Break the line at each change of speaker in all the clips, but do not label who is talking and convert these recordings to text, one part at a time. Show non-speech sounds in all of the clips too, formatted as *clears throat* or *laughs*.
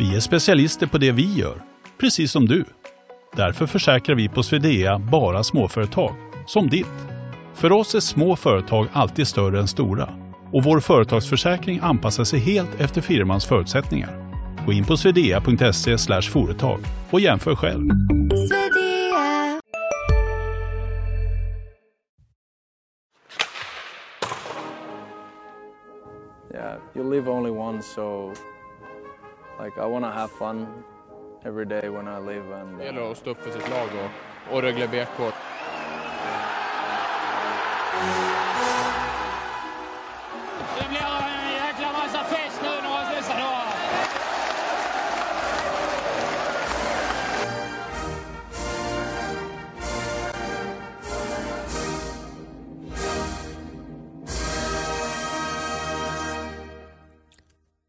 Vi är specialister på det vi gör, precis som du. Därför försäkrar vi på Swedea bara småföretag, som ditt. För oss är små företag alltid större än stora och vår företagsförsäkring anpassar sig helt efter firmans förutsättningar. Gå in på swedea.se företag och jämför själv.
Yeah, you live only once, so like I want to have fun every day when I live and
Det gäller
uh,
att stå upp för sitt lag och, och Rögle BK.
Det blir en jäkla massa fest nu några dessa dagar.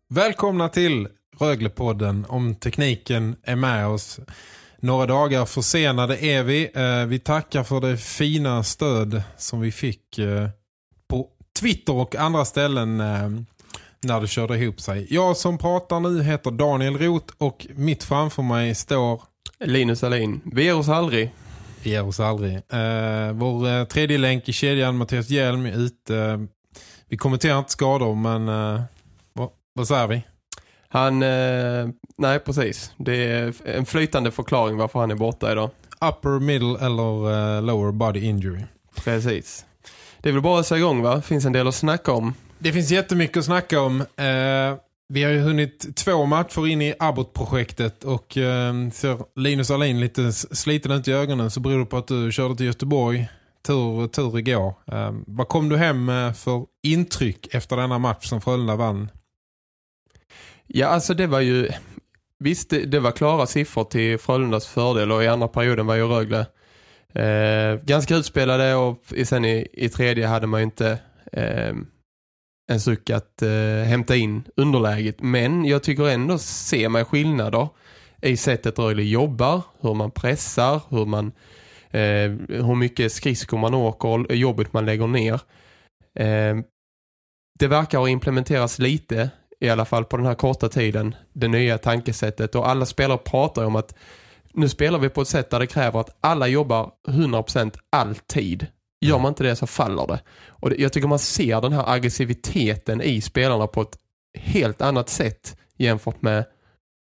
Välkomna till Röglepodden om tekniken är med oss. Några dagar försenade är vi. Eh, Vi tackar för det fina stöd som vi fick eh, på Twitter och andra ställen eh, när det körde ihop sig. Jag som pratar nu heter Daniel Roth och mitt framför mig står
Linus Alin, vi ger oss aldrig.
Vi ger oss aldrig. Vår tredje länk i kedjan, Mattias Hjelm, är ute. Vi kommenterar inte skador, men vad, vad säger vi?
Han, eh, nej precis. Det är en flytande förklaring varför han är borta idag.
Upper, middle eller eh, lower body injury.
Precis. Det är väl bara att säga igång va? Finns en del att snacka om.
Det finns jättemycket att snacka om. Eh, vi har ju hunnit två matcher in i Abbott-projektet och eh, ser Linus Alin lite sliten ut i ögonen så beror det på att du körde till Göteborg tur, tur igår. Eh, vad kom du hem med för intryck efter denna match som Frölunda vann?
Ja, alltså det var ju... Visst, det, det var klara siffror till Frölundas fördel och i andra perioden var ju Rögle eh, ganska utspelade och sen i, i tredje hade man ju inte eh, en suck att eh, hämta in underläget. Men jag tycker ändå ser man skillnader i sättet Rögle jobbar, hur man pressar, hur man eh, hur mycket skridskor man åker och jobbet man lägger ner. Eh, det verkar ha implementerats lite i alla fall på den här korta tiden, det nya tankesättet och alla spelare pratar om att nu spelar vi på ett sätt där det kräver att alla jobbar 100% alltid. Gör man inte det så faller det. Och jag tycker man ser den här aggressiviteten i spelarna på ett helt annat sätt jämfört med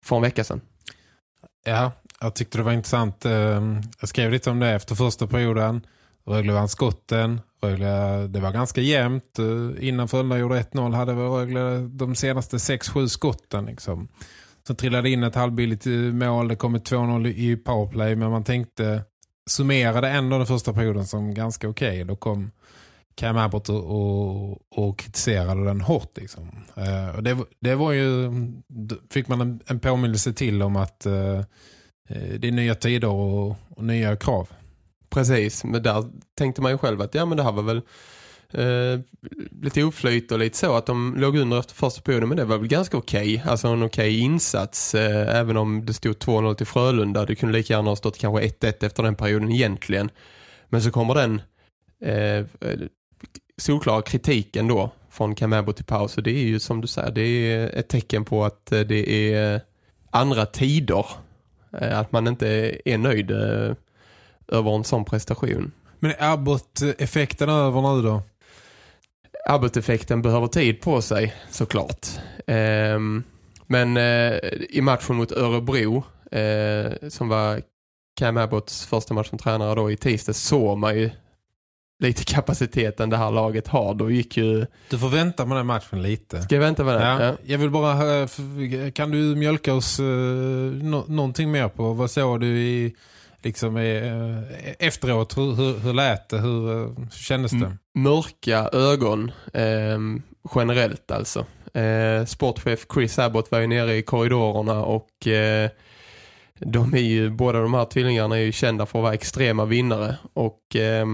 för en vecka sedan.
Ja, jag tyckte det var intressant. Ehm, jag skrev lite om det efter första perioden. Rögle vann skotten. Rögle, det var ganska jämnt. Eh, innan Frölunda gjorde 1-0 hade väl Rögle de senaste 6-7 skotten. Liksom. Så trillade in ett halvbilligt eh, mål. Det kom ett 2-0 i powerplay. Men man tänkte, summerade ändå den första perioden som ganska okej. Då kom Cam Abbott och, och, och kritiserade den hårt. Liksom. Eh, och det, det var ju, då fick man en, en påminnelse till om att eh, eh det är nya tider och, och nya krav.
Precis, men där tänkte man ju själv att ja men det här var väl eh, lite oflyt och lite så att de låg under efter första perioden men det var väl ganska okej. Alltså en okej insats eh, även om det stod 2-0 till Frölunda. Det kunde lika gärna ha stått kanske 1-1 efter den perioden egentligen. Men så kommer den eh, solklara kritiken då från Kamabo till paus och det är ju som du säger, det är ett tecken på att eh, det är andra tider. Eh, att man inte är nöjd eh, över en sån prestation.
Men är Abbott-effekten över nu då?
Abbott-effekten behöver tid på sig såklart. Ehm, men eh, i matchen mot Örebro eh, som var Cam Abbotts första match som tränare då i tisdag såg man ju lite kapaciteten det här laget har. Då gick ju...
Du får vänta med den matchen lite.
Ska jag vänta med det?
Ja,
Ja.
Jag vill bara f- kan du mjölka oss uh, no någonting mer på? Vad såg du i, liksom, eh, eh, efteråt? Hur, hur, hur lät det? Hur, eh, kändes det?
M- mörka ögon eh, generellt alltså. Eh, sportchef Chris Abbott var ju nere i korridorerna och eh, de är ju, båda de här tvillingarna är ju kända för att vara extrema vinnare och eh,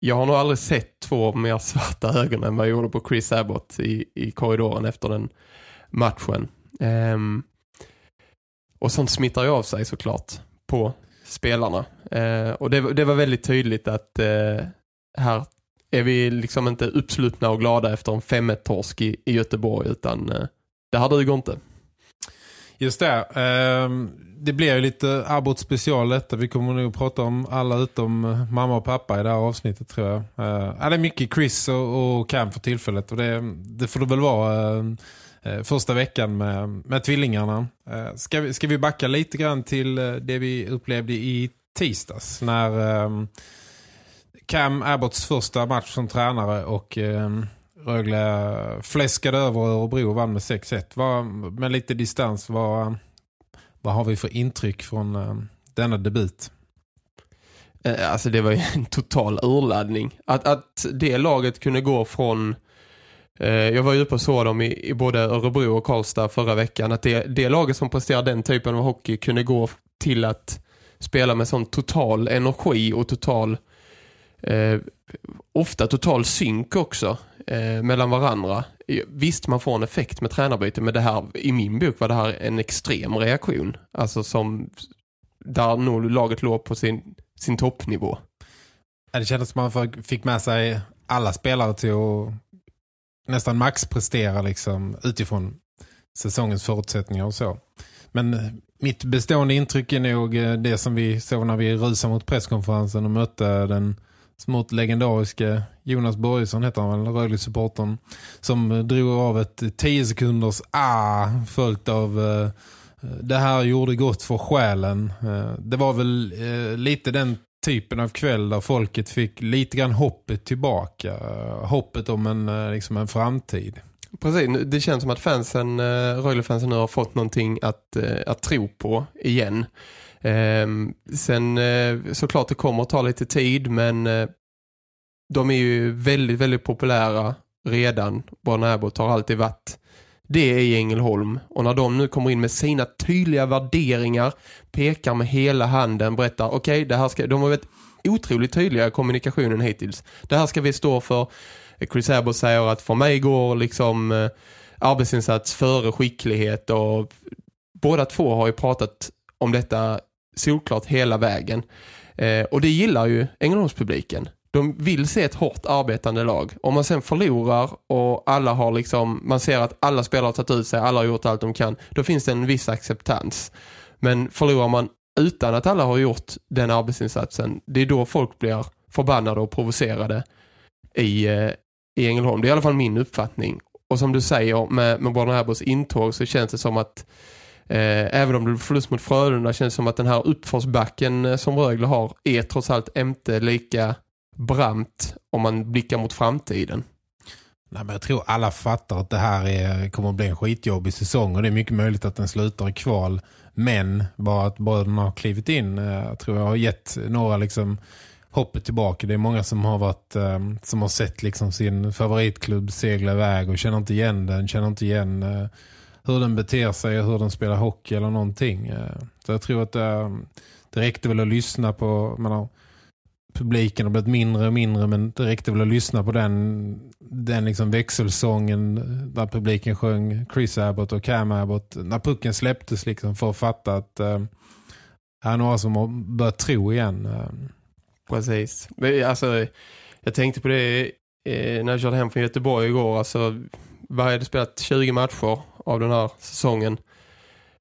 jag har nog aldrig sett två mer svarta ögon än vad jag gjorde på Chris Abbott i, i korridoren efter den matchen. Ehm, och sånt smittar ju av sig såklart på spelarna. Eh, och det, det var väldigt tydligt att eh, här är vi liksom inte uppslutna och glada efter en 5-1-torsk i, i Göteborg utan eh, det här duger inte.
Just det. Ehm, det blir ju lite Abbott special detta. Vi kommer nog prata om alla utom eh, mamma och pappa i det här avsnittet tror jag. Eh, det är mycket Chris och, och Cam för tillfället. Och det, det får det väl vara eh, Eh, första veckan med, med tvillingarna. Eh, ska, vi, ska vi backa lite grann till eh, det vi upplevde i tisdags. När eh, Cam Abbotts första match som tränare och eh, Rögle fläskade över Örebro och vann med 6-1. Med lite distans, vad, vad har vi för intryck från eh, denna debut?
Eh, alltså det var ju en total urladdning. Att, att det laget kunde gå från... Eh, jag var ju uppe och såg dem i, i både Örebro och Karlstad förra veckan. Att det, det laget som presterar den typen av hockey kunde gå till att spela med sån total energi och total... Eh, ofta total synk också eh, mellan varandra. Eh, visst man får en effekt med tränarbyte men det här, i min bok var det här en extrem reaktion. Alltså som där nog laget låg på sin, sin toppnivå.
Det kändes som att man fick med sig alla spelare till att nästan maxprestera liksom, utifrån säsongens förutsättningar och så. Men eh, mitt bestående intryck är nog eh, det som vi såg när vi rusade mot presskonferensen och mötte den smått legendariska Jonas Borgsson heter han väl, Rögle-supporten som eh, drog av ett 10 sekunders ah följt av eh, det här gjorde gott för själen. Eh, Det var väl eh, lite den typen av kväll där folket fick lite grann hoppet tillbaka. Eh, hoppet om en, eh, liksom en framtid.
Precis, det känns som att fansen, eh, Rögle-fansen nu har fått någonting att, att tro på igen. Ehm, sen såklart det kommer att ta lite tid men de är ju väldigt, väldigt populära redan. Barn Abbott har alltid varit det i Ängelholm. Och när de nu kommer in med sina tydliga värderingar, pekar med hela handen, berättar okej, det här ska, de har varit otroligt tydliga i kommunikationen hittills. Det här ska vi stå för. Chris Abbott säger att för mig går liksom eh, arbetsinsats före skicklighet och båda två har ju pratat om detta solklart hela vägen. Eh, och det gillar ju Ängelholmspubliken. De vill se ett hårt arbetande lag. Om man sen förlorar och alla har liksom, man ser att alla spelare har tagit ut sig, alla har gjort allt de kan, då finns det en viss acceptans. Men förlorar man utan att alla har gjort den arbetsinsatsen, det är då folk blir förbannade och provocerade i, eh, i Ängelholm. Det är i alla fall min uppfattning. Och som du säger, med, med Barna Abbos intåg så känns det som att eh, även om det blir förlust mot Frölunda känns det som att den här uppförsbacken eh, som Rögle har är trots allt inte lika brant om man blickar mot framtiden.
Nej, men jag tror alla fattar att det här är, kommer att bli en skitjobbig säsong och det är mycket möjligt att den slutar i kval. Men bara att bröderna har klivit in eh, jag tror jag har gett några liksom hoppet tillbaka. Det är många som har varit eh, som har sett liksom sin favoritklubb segla iväg och känner inte igen den, känner inte igen eh, hur den beter sig och hur den spelar hockey eller någonting. Så jag tror att det räckte väl att lyssna på menar, publiken har blivit mindre och mindre men det räckte väl att lyssna på den, den liksom växelsången där publiken sjöng Chris Abbott och Cam Abbott när pucken släpptes liksom för att fatta att eh, här är några som har börjat tro igen.
Precis. Men, Alltså, jag tänkte på det eh, när jag körde hem från Göteborg igår. Alltså, Varje hade spelat 20 matcher av den här säsongen.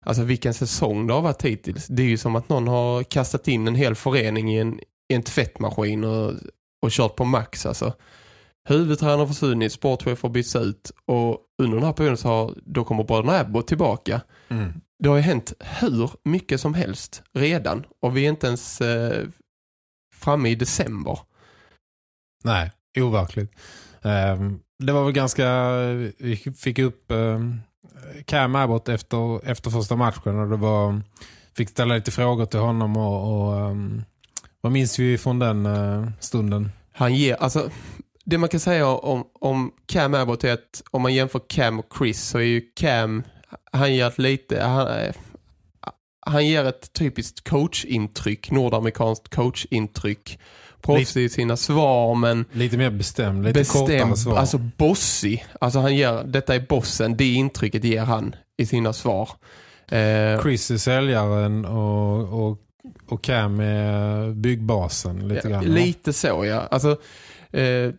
Alltså vilken säsong det har varit hittills. Det är ju som att någon har kastat in en hel förening i en, i en tvättmaskin och, och kört på max. Alltså. Huvudtränaren har försvunnit, sportchef har bytts ut och under den här perioden så har, då kommer bröderna Abbott tillbaka. Det har ju hänt hur mycket som helst redan och vi är inte ens eh, framme i december.
Nej, overkligt. Um, det var väl ganska, vi fick upp um, Cam Abbott efter, efter första matchen och det var, fick ställa lite frågor till honom och, och um, vad minns vi från den uh, stunden?
Han ger, alltså det man kan säga om, om Cam Abbott är att om man jämför Cam och Chris så är ju Cam, han ger ett lite, han, eh, han ger ett typiskt coachintryck, nordamerikanskt coachintryck. Proffsig i sina svar men
Lite mer bestämd, lite kortare
bestämd,
svar.
alltså bossig. Alltså han ger, detta är bossen, det intrycket ger han i sina svar. Eh,
Chris är säljaren och, och, och Cam är byggbasen lite
Ja,
grann.
Lite så, ja. Alltså, eh,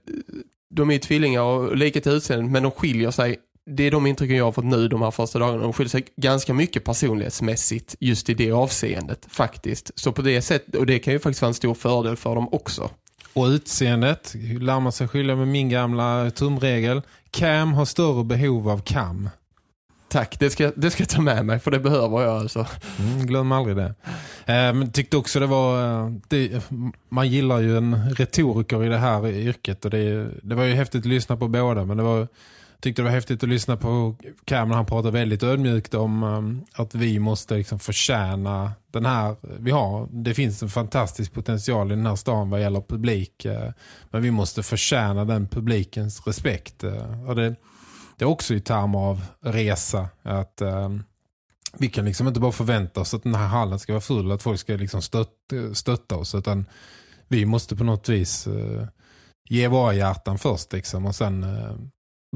de är ju tvillingar och lika till utseendet, men de skiljer sig det är de intrycken jag har fått nu de här första dagarna. De skiljer sig ganska mycket personlighetsmässigt just i det avseendet faktiskt. Så på det sättet, och det kan ju faktiskt vara en stor fördel för dem också.
Och utseendet lär man sig skilja med min gamla tumregel. Cam har större behov av Cam.
Tack, det ska, det ska jag ta med mig för det behöver jag alltså.
Mm, glöm aldrig det. Eh, tyckte också det var... Eh, det, man gillar ju en retoriker i det här yrket och det, det var ju häftigt att lyssna på båda men det var tyckte det var häftigt att lyssna på Cam när han pratade väldigt ödmjukt om um, att vi måste liksom förtjäna den här, vi har, det finns en fantastisk potential i den här stan vad gäller publik uh, men vi måste förtjäna den publikens respekt uh, och det, det är också i termer av resa att eh, vi kan liksom inte bara förvänta oss att den här hallen ska vara full att folk ska liksom stött, stötta oss utan vi måste på något vis eh, ge våra hjärtan först liksom och sen eh,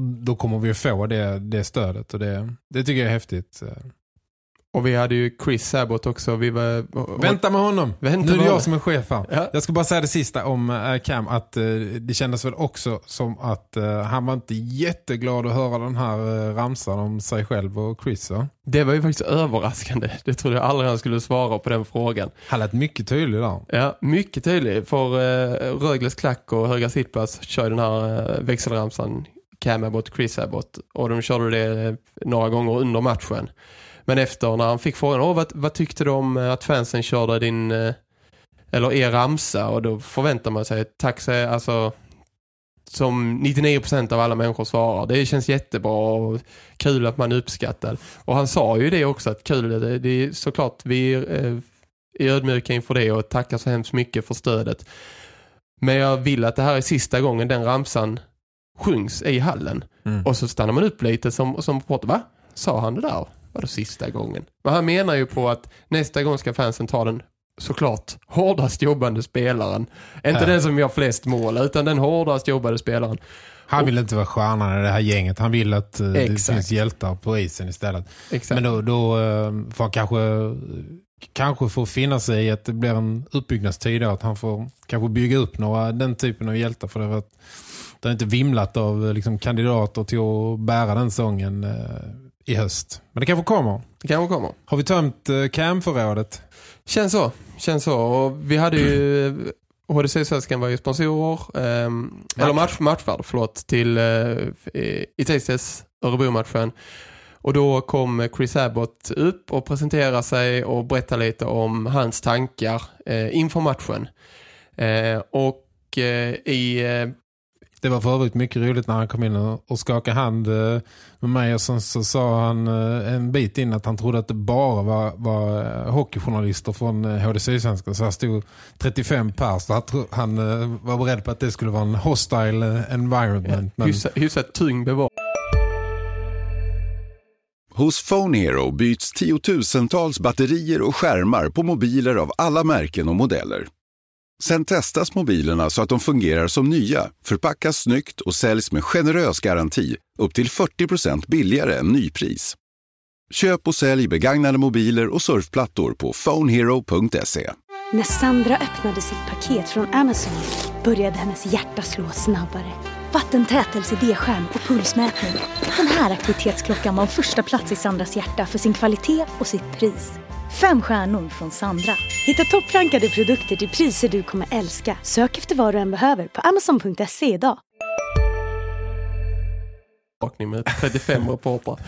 då kommer vi att få det, det stödet och det, det tycker jag är häftigt. Eh.
Och vi hade ju Chris Abbott också. Vi var, och,
Vänta med honom!
Vänta
nu är det jag som är chef.
Ja.
Jag ska bara säga det sista om uh, Cam att uh, det kändes väl också som att uh, han var inte jätteglad att höra den här uh, ramsan om sig själv och Chris. Va?
Det var ju faktiskt överraskande. Det trodde jag aldrig han skulle svara på den frågan.
Han lät mycket tydlig där.
Ja, mycket tydlig. För uh, Rögles klack och Höga Sittplats kör den här uh, växelramsan Cam Abbott, Chris Abbott. Och de körde det några gånger under matchen. Men efter när han fick frågan, Åh, vad, vad tyckte du om att fansen körde din eller er ramsa? Och då förväntar man sig, tack så alltså som 99% av alla människor svarar. Det känns jättebra och kul att man är uppskattad. Och han sa ju det också, att kul, det, det är såklart vi är, är ödmjuka inför det och tackar så hemskt mycket för stödet. Men jag vill att det här är sista gången den ramsan sjungs i hallen.
Mm.
Och så stannar man upp lite som, som pratar, va? Sa han det där? Var det sista gången? Men han menar ju på att nästa gång ska fansen ta den såklart hårdast jobbande spelaren. Inte
Ja.
den som gör flest mål, utan den hårdast jobbade spelaren.
Han vill inte vara stjärnan i det här gänget. Han vill att uh, det finns hjältar på isen istället.
Exakt.
Men då, då uh, får han kanske, kanske får finna sig i att det blir en uppbyggnadstid att han får kanske bygga upp några, den typen av hjältar för det att det har inte vimlat av eh, liksom, kandidater till att bära den sången eh, i höst. Men det kanske kommer.
Det kanske kommer.
Har vi tömt eh, camförrådet?
Känns så. Känns så. Och vi hade ju... HDC-svenskan var ju sponsorer. ehm, eller match, matchvärd, förlåt. Till uh, i tisdags Örebro-matchen. Och då kom Chris Abbott upp och presenterade sig och berättade lite om hans tankar eh, inför matchen. Eh, och eh, i...
Det var för övrigt mycket roligt när han kom in och, och skakade hand eh, med mig och sen så sa han eh, en bit in att han trodde att det bara var, var eh, hockeyjournalister från eh, HD Sydsvenska så här stod 35 pers så han, var beredd på att det skulle vara en hostile environment. Men
hyfsat, hyfsat tyngd bevar.
Hos Phone Hero byts tiotusentals batterier och skärmar på mobiler av alla märken och modeller. Sen testas mobilerna så att de fungerar som nya, förpackas snyggt och säljs med generös garanti upp till 40% billigare än nypris. Köp och sälj begagnade mobiler och surfplattor på phonehero.se.
När Sandra öppnade sitt paket från Amazon började hennes hjärta slå snabbare. Vattentätelse D-skärm och pulsmätning. Den här aktivitetsklockan var första plats i Sandras hjärta för sin kvalitet och sitt pris. Fem stjärnor från Sandra. Hitta topprankade produkter till priser du kommer älska. Sök efter vad du än behöver på amazon.se idag.
med 35 reportrar.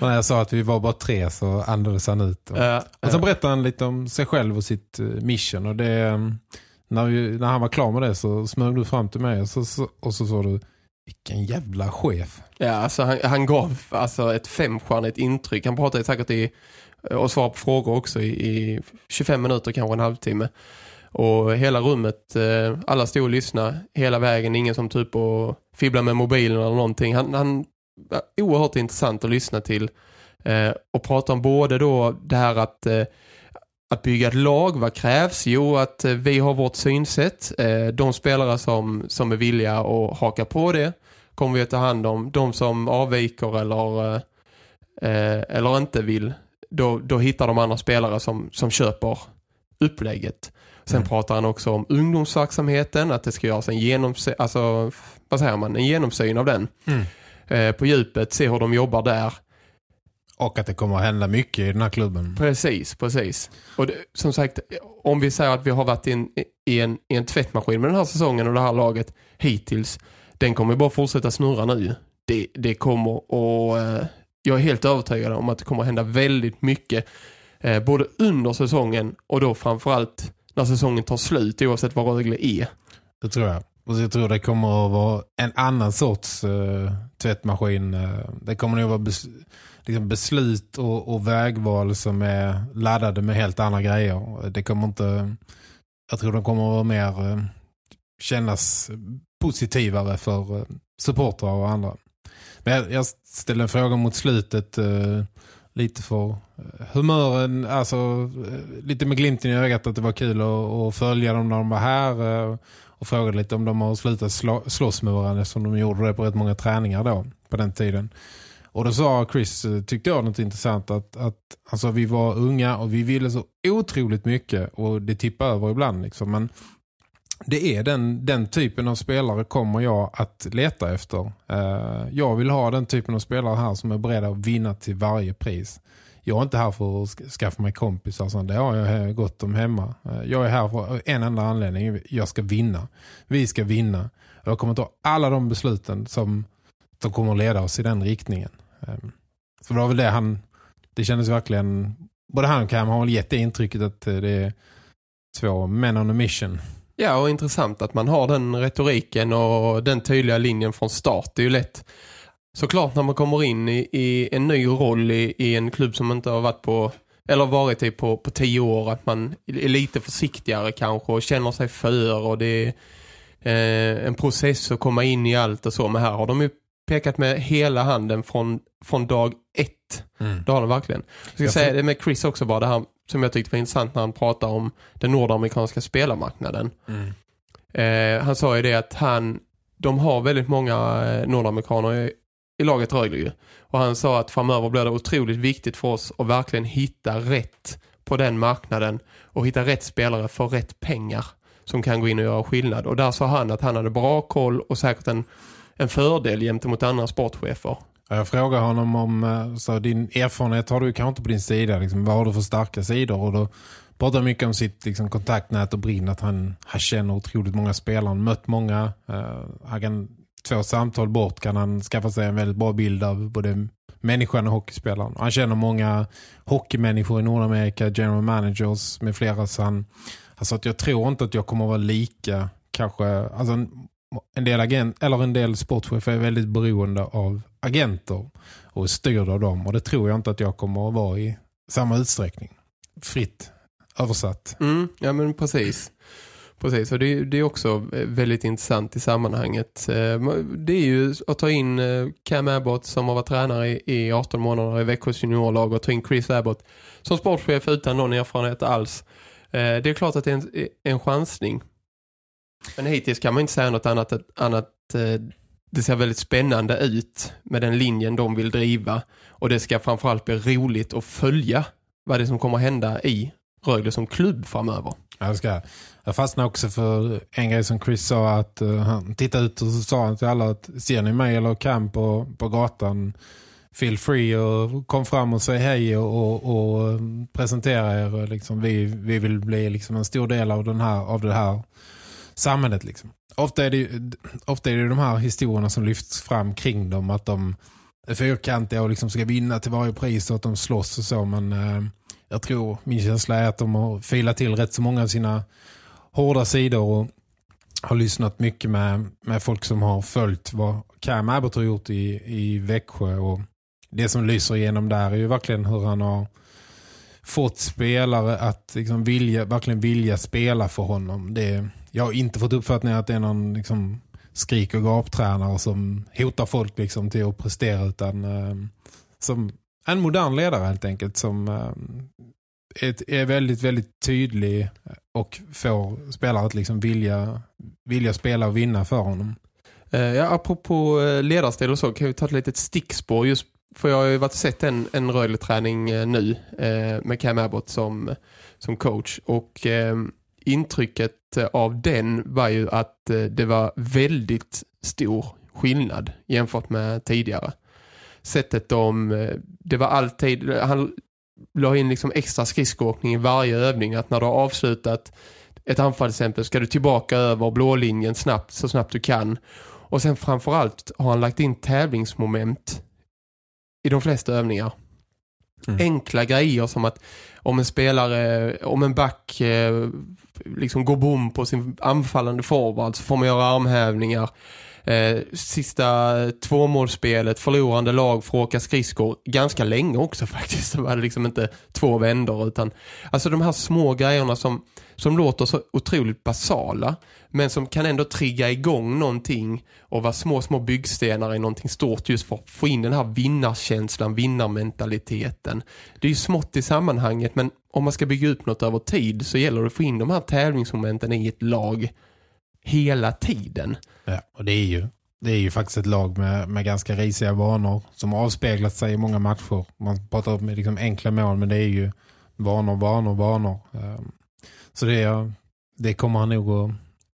när jag sa att vi var bara tre så andades han ut. Och,
Eh,
och sen berättade han lite om sig själv och sitt eh, mission och det eh, när, vi, när han var klar med det så smög du fram till mig och så, så, och så sa du vilken jävla chef.
Ja, alltså han, han gav alltså ett femstjärnigt intryck. Han pratade säkert i Eh, och svarade på frågor också i, i 25 minuter, kanske en halvtimme. Och hela rummet, eh, alla stod och lyssnade hela vägen. Ingen som typ och fibbla med mobilen eller någonting. Han, han var oerhört intressant att lyssna till. Eh, och prata om både då det här att eh, att bygga ett lag, vad krävs? Jo, att eh, vi har vårt synsätt. Eh, de spelare som, som är villiga att haka på det kommer vi att ta hand om. De som avviker eller, eller inte vill, då, då hittar de andra spelare som, som köper upplägget. Sen
Mm.
pratar han också om ungdomsverksamheten, att det ska göras en genomsyn, alltså, vad säger man, en genomsyn av den.
Mm.
eh, på djupet, se hur de jobbar där.
Och att det kommer att hända mycket i den här klubben.
Precis, precis. Och det, som sagt, om vi säger att vi har varit i en, i, en, i en tvättmaskin med den här säsongen och det här laget hittills, den kommer bara fortsätta snurra nu. Det, det kommer och eh, jag är helt övertygad om att det kommer att hända väldigt mycket eh, både under säsongen och då framförallt när säsongen tar slut oavsett vad Rögle är.
Det tror jag. Och jag tror det kommer att vara en annan sorts eh, tvättmaskin. Eh, det kommer nog vara bes liksom beslut och, och, vägval som är laddade med helt andra grejer. Det kommer inte... Jag tror de kommer att vara mer eh, kännas positivare för eh, supportrar och andra. Men jag, jag ställde en fråga mot slutet eh, lite för eh, humören, alltså eh, lite med glimten i ögat att det var kul att, att följa dem när de var här och frågade lite om de har slutat slå, slåss med varandra som de gjorde det på rätt många träningar då på den tiden. Och då sa Chris, tyckte jag något intressant att, att alltså, vi var unga och vi ville så otroligt mycket och det tippade över ibland liksom. Men det är den, den typen av spelare kommer jag att leta efter. Eh, jag vill ha den typen av spelare här som är beredda att vinna till varje pris jag är inte här för att skaffa mig kompisar. Sånt. det har jag eh, gått om hemma. Eh, jag är här för en enda anledning. Jag ska vinna. Vi ska vinna. Jag kommer ta alla de besluten som, som kommer att leda oss i den riktningen. Så det var väl det han... Det kändes verkligen... Både han och Cam har väl gett det intrycket att det är två men on a mission.
Ja, och intressant att man har den retoriken och den tydliga linjen från start. Det är ju lätt såklart när man kommer in i, i en ny roll i, i, en klubb som inte har varit på eller varit i på, på tio år att man är lite försiktigare kanske och känner sig för och det är eh, en process att komma in i allt och så. Men här har de ju pekat med hela handen från, från dag ett. Mm. Det har de verkligen. Jag ska jag säga det med Chris också bara det här som jag tyckte var intressant när han pratar om den nordamerikanska spelarmarknaden. Mm. Eh, han sa ju det att han de har väldigt många eh, nordamerikaner i laget Rögle ju. Och han sa att framöver blir det otroligt viktigt för oss att verkligen hitta rätt på den marknaden och hitta rätt spelare för rätt pengar som kan gå in och göra skillnad. Och där sa han att han hade bra koll och säkert en, en fördel gentemot andra sportchefer.
Jag frågar honom om eh, så din erfarenhet har du kanske inte på din sida. Liksom, vad har du för starka sidor? Och då pratar mycket om sitt liksom, kontaktnät och brinn. Att han, han känner otroligt många spelare. Han mött många. Uh, han kan två samtal bort kan han skaffa sig en väldigt bra bild av både människan och hockeyspelaren. Han känner många hockeymänniskor i Nordamerika, general managers med flera. Så han, alltså att jag tror inte att jag kommer att vara lika kanske, alltså en, del agent, eller en del sportchefer är väldigt beroende av agenter och styrda av dem. Och det tror jag inte att jag kommer att vara i samma utsträckning. Fritt översatt.
Mm, ja men precis. Precis, och det, det, är också väldigt intressant i sammanhanget. Eh, det är ju att ta in eh, Cam Abbott som har varit tränare i 18 månader i Växjös juniorlag och ta in Chris Abbott som sportchef utan någon erfarenhet alls. Eh, det är klart att det är en, en chansning. Men hittills kan man inte säga något annat än att eh, det ser väldigt spännande ut med den linjen de vill driva. Och det ska framförallt bli roligt att följa vad det är som kommer hända i Rögle som klubb framöver.
Jag, ska, jag fastnade också för en grej som Chris sa att uh, han tittade ut och så sa han till alla att ser ni mig eller Cam på, på gatan feel free och kom fram och säg hej och, och, och eh, presentera er. Liksom, vi, vi vill bli liksom en stor del av, den här, av det här samhället. Liksom. Ofta, är det, ofta är det de här historierna som lyfts fram kring dem att de är fyrkantiga och liksom ska vinna till varje pris och att de slåss och så. Men eh, jag tror, min känsla är att de har filat till rätt så många av sina hårda sidor och har lyssnat mycket med, med folk som har följt vad Cam Abbott har gjort i, i Växjö och det som lyser igenom där är ju verkligen hur han har fått spelare att liksom vilja, verkligen vilja spela för honom. Det, jag har inte fått uppfattningen att det är någon liksom, skrik- och gaptränare som hotar folk liksom, till att prestera utan eh, som en modern ledare helt enkelt som eh, är väldigt, väldigt tydlig och får spelare att liksom vilja, vilja spela och vinna för honom.
Eh, ja, apropå eh, ledarstil och så kan vi ta ett litet stickspår just för jag har ju varit sett en, en Rögle-träning eh, nu eh, med Cam Abbott som, som coach och eh, intrycket av den var ju att det var väldigt stor skillnad jämfört med tidigare. Sättet de, eh, det var alltid, han la in liksom extra skridskåkning i varje övning. Att när du har avslutat ett anfall till exempel ska du tillbaka över blålinjen snabbt, så snabbt du kan. Och sen framförallt har han lagt in tävlingsmoment i de flesta övningar.
Mm.
Enkla grejer som att om en spelare, om en back eh, liksom går bom på sin anfallande forward så får man göra armhävningar. Eh, sista tvåmålsspelet, förlorande lag får åka skridskor ganska länge också *laughs* faktiskt. Det var liksom inte två vändor utan alltså de här små grejerna som, som låter så otroligt basala men som kan ändå trigga igång någonting och vara små, små byggstenar i någonting stort just för att få in den här vinnarkänslan, vinnarmentaliteten. Det är ju smått i sammanhanget men om man ska bygga upp något över tid så gäller det att få in de här tävlingsmomenten i ett lag hela tiden.
Ja, och det är ju det är ju faktiskt ett lag med, med ganska risiga vanor som har avspeglat sig i många matcher. Man pratar om liksom enkla mål men det är ju vanor, vanor, vanor. Ehm, Så det, det kommer han nog att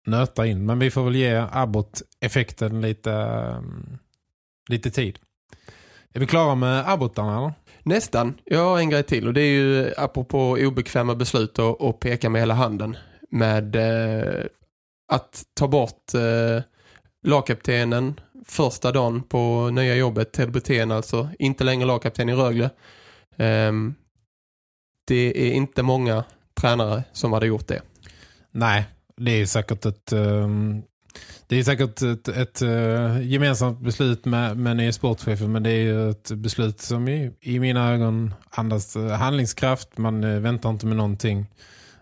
nöta in. Men vi får väl ge Abbott-effekten lite, ehm, lite tid. Är vi klara med Abbottarna eller?
Nästan. Jag har en grej till och det är ju apropå obekväma beslut och, och peka med hela handen med eh, att ta bort eh, lagkaptenen första dagen på nya jobbet, Ted Brithén alltså, inte längre lagkapten i Rögle. Ehm, det är inte många tränare som hade gjort det.
Nej, det är säkert ett Um... det är säkert ett, ett eh, gemensamt beslut med, med nya sportchefen men det är ju ett beslut som i, i mina ögon andas eh, handlingskraft. Man eh, väntar inte med någonting.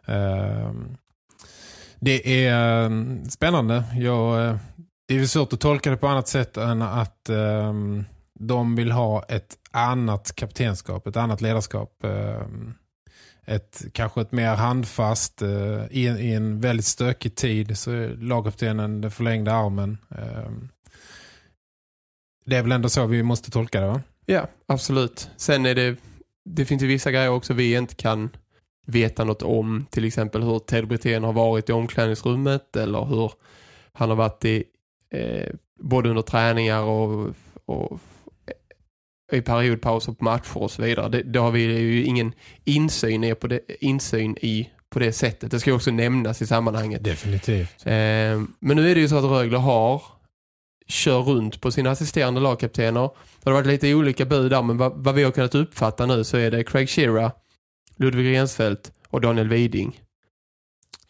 Um, det är ehm, spännande. Jag, eh, det är svårt att tolka det på annat sätt än att um, de vill ha ett annat kaptenskap, ett annat ledarskap. Um, ett, kanske ett mer handfast uh, i, en- i en väldigt stökig tid så är lagkaptenen den förlängda armen. Um, det är väl ändå så vi måste tolka det va?
Ja, absolut. Sen är det, det finns ju vissa grejer också vi inte kan veta något om. Till exempel hur Ted Brithén har varit i omklädningsrummet eller hur han har varit i eh, både under träningar och, och i periodpauser på matcher och så vidare. Det, det har vi ju ingen insyn i på det, insyn i på det sättet. Det ska ju också nämnas i sammanhanget.
Definitivt.
Eh, men nu är det ju så att Rögle har kör runt på sina assisterande lagkaptener. Det har varit lite olika bud där, men vad, vad vi har kunnat uppfatta nu så är det Craig Shearer, Ludvig Rensfeldt och Daniel Widing.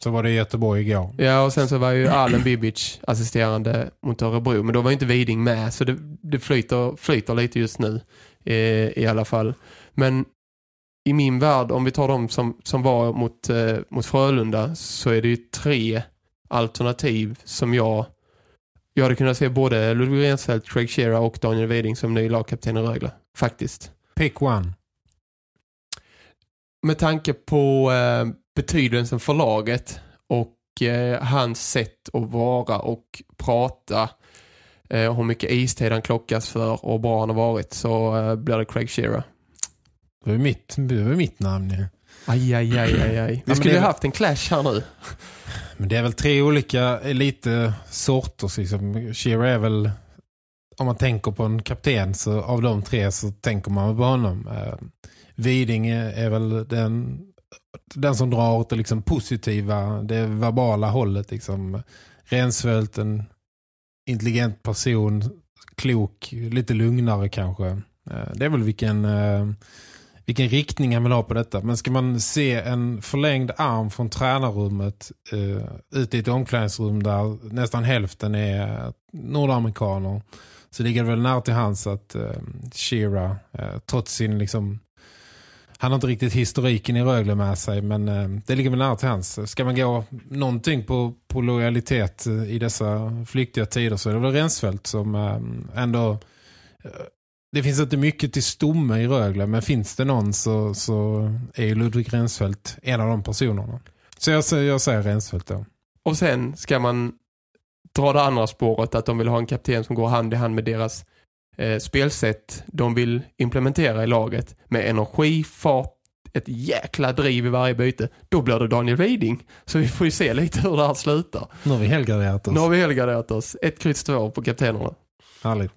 Så var det i Göteborg igår.
Ja, och sen så var ju Allen Bibic assisterande mot Örebro, men då var inte Widing med, så det, det flyter, flyter lite just nu eh, i alla fall. Men i min värld, om vi tar dem som, som var mot, eh, mot Frölunda, så är det ju tre alternativ som jag jag hade kunnat se både Ludvig Rensfeldt, Craig Shearer och Daniel Widing som ny lagkapten i Rögle, faktiskt.
Pick one.
Med tanke på eh, betydelsen för laget och eh, hans sätt att vara och prata eh, hur mycket istid han klockas för och bra han har varit så eh, blir det Craig Shearer.
Det var mitt, det var mitt namn ju.
Aj, aj, aj, aj, aj. *clears throat* Vi skulle ju
är-
haft en clash här nu.
Men det är väl tre olika lite sorter. Liksom. Shearer är väl, om man tänker på en kapten så av de tre så tänker man på honom. Vidinge är, väl den, den som drar åt det liksom positiva, det verbala hållet. Liksom. Rensfeldt, en intelligent person, klok, lite lugnare kanske. Eh, det är väl vilken... Eh, vilken riktning han vill ha på detta. Men ska man se en förlängd arm från tränarrummet eh, ut ute i ett omklädningsrum där nästan hälften är nordamerikaner så ligger det väl nära till hands att eh, Shearer, trots sin liksom han har inte riktigt historiken i Rögle med sig men eh, det ligger väl nära till hands. Ska man gå någonting på, på lojalitet eh, i dessa flyktiga tider så är det väl Rensfeldt som eh, ändå eh, det finns inte mycket till stomme i Rögle men finns det någon så, så är Ludvig Rensfeldt en av de personerna. Så jag, jag säger Rensfeldt då.
Och sen ska man dra det andra spåret att de vill ha en kapten som går hand i hand med deras eh, spelsätt de vill implementera i laget med energi, fart, ett jäkla driv i varje byte. Då blir det Daniel Widing. Så vi får ju se lite hur det här slutar.
Nu har vi helgarderat oss.
Nu har vi helgarderat oss. Ett kryss två på kaptenerna.
Härligt.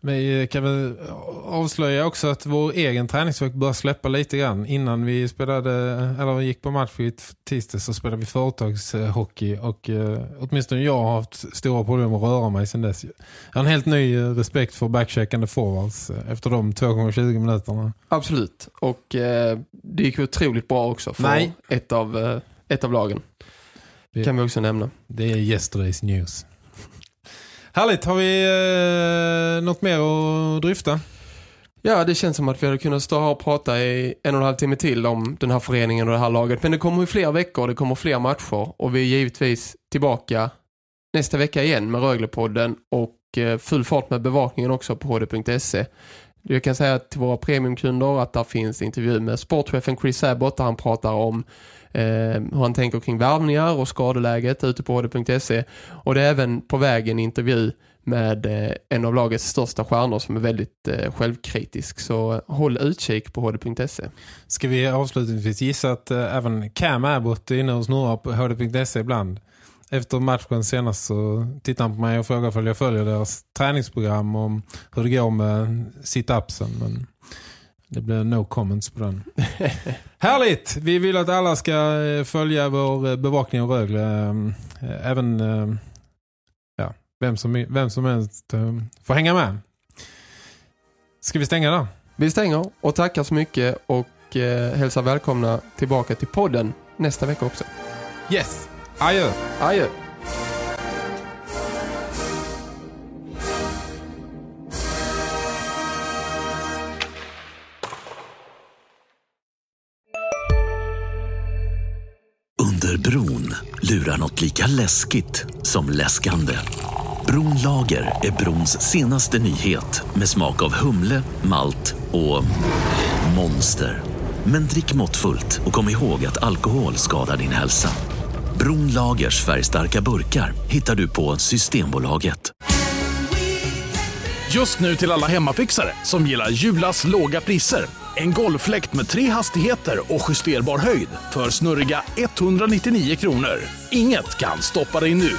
Vi kan väl avslöja också att vår egen träningsvecka börjar släppa lite grann. Innan vi spelade, eller gick på match i tisdag så spelade vi företagshockey och eh, åtminstone jag har haft stora problem att röra mig sedan dess. Jag har en helt ny eh, respekt för backcheckande forwards eh, efter de 2 gånger 20 minuterna.
Absolut. Och eh, det gick otroligt bra också för
Nej.
Ett, av, eh, ett av lagen.
Det-
kan vi också nämna.
Det är yesterday's news. Härligt, har vi eh, något mer att dryfta?
Ja, det känns som att vi hade kunnat stå här och prata i en och en halv timme till om den här föreningen och det här laget. Men det kommer ju fler veckor, det kommer fler matcher och vi är givetvis tillbaka nästa vecka igen med Röglepodden och eh, full fart med bevakningen också på hd.se. Jag kan säga till våra premiumkunder att där finns intervju med sportchefen Chris Abbott där han pratar om eh, hur han tänker kring värvningar och skadeläget ute på hd.se. Och det är även på vägen intervju med eh, en av lagets största stjärnor som är väldigt eh, självkritisk. Så eh, håll utkik på hd.se.
Ska vi avslutningsvis gissa att eh, även Cam Abbott är inne och snurrar på hd.se ibland. Efter matchen senast så tittar han på mig och frågar om jag följer deras träningsprogram om hur det går med sit-upsen. Men det blir no comments på den. *laughs* Härligt! Vi vill att alla ska eh, följa vår eh, bevakning av Rögle. Eh, Även ja, vem, som, vem som helst får hänga med. Ska vi stänga då?
Vi stänger och tackar så mycket och hälsar välkomna tillbaka till podden nästa vecka också.
Yes! Adjö!
Adjö!
Under bron lurar något lika läskigt som läskande. Bronlager är brons senaste nyhet med smak av humle, malt och monster. Men drick måttfullt och kom ihåg att alkohol skadar din hälsa. Bronlagers färgstarka burkar hittar du på Systembolaget.
Just nu till alla hemmafixare som gillar Julas låga priser. En golffläkt med tre hastigheter och justerbar höjd för snurriga 199 kronor. Inget kan stoppa dig nu.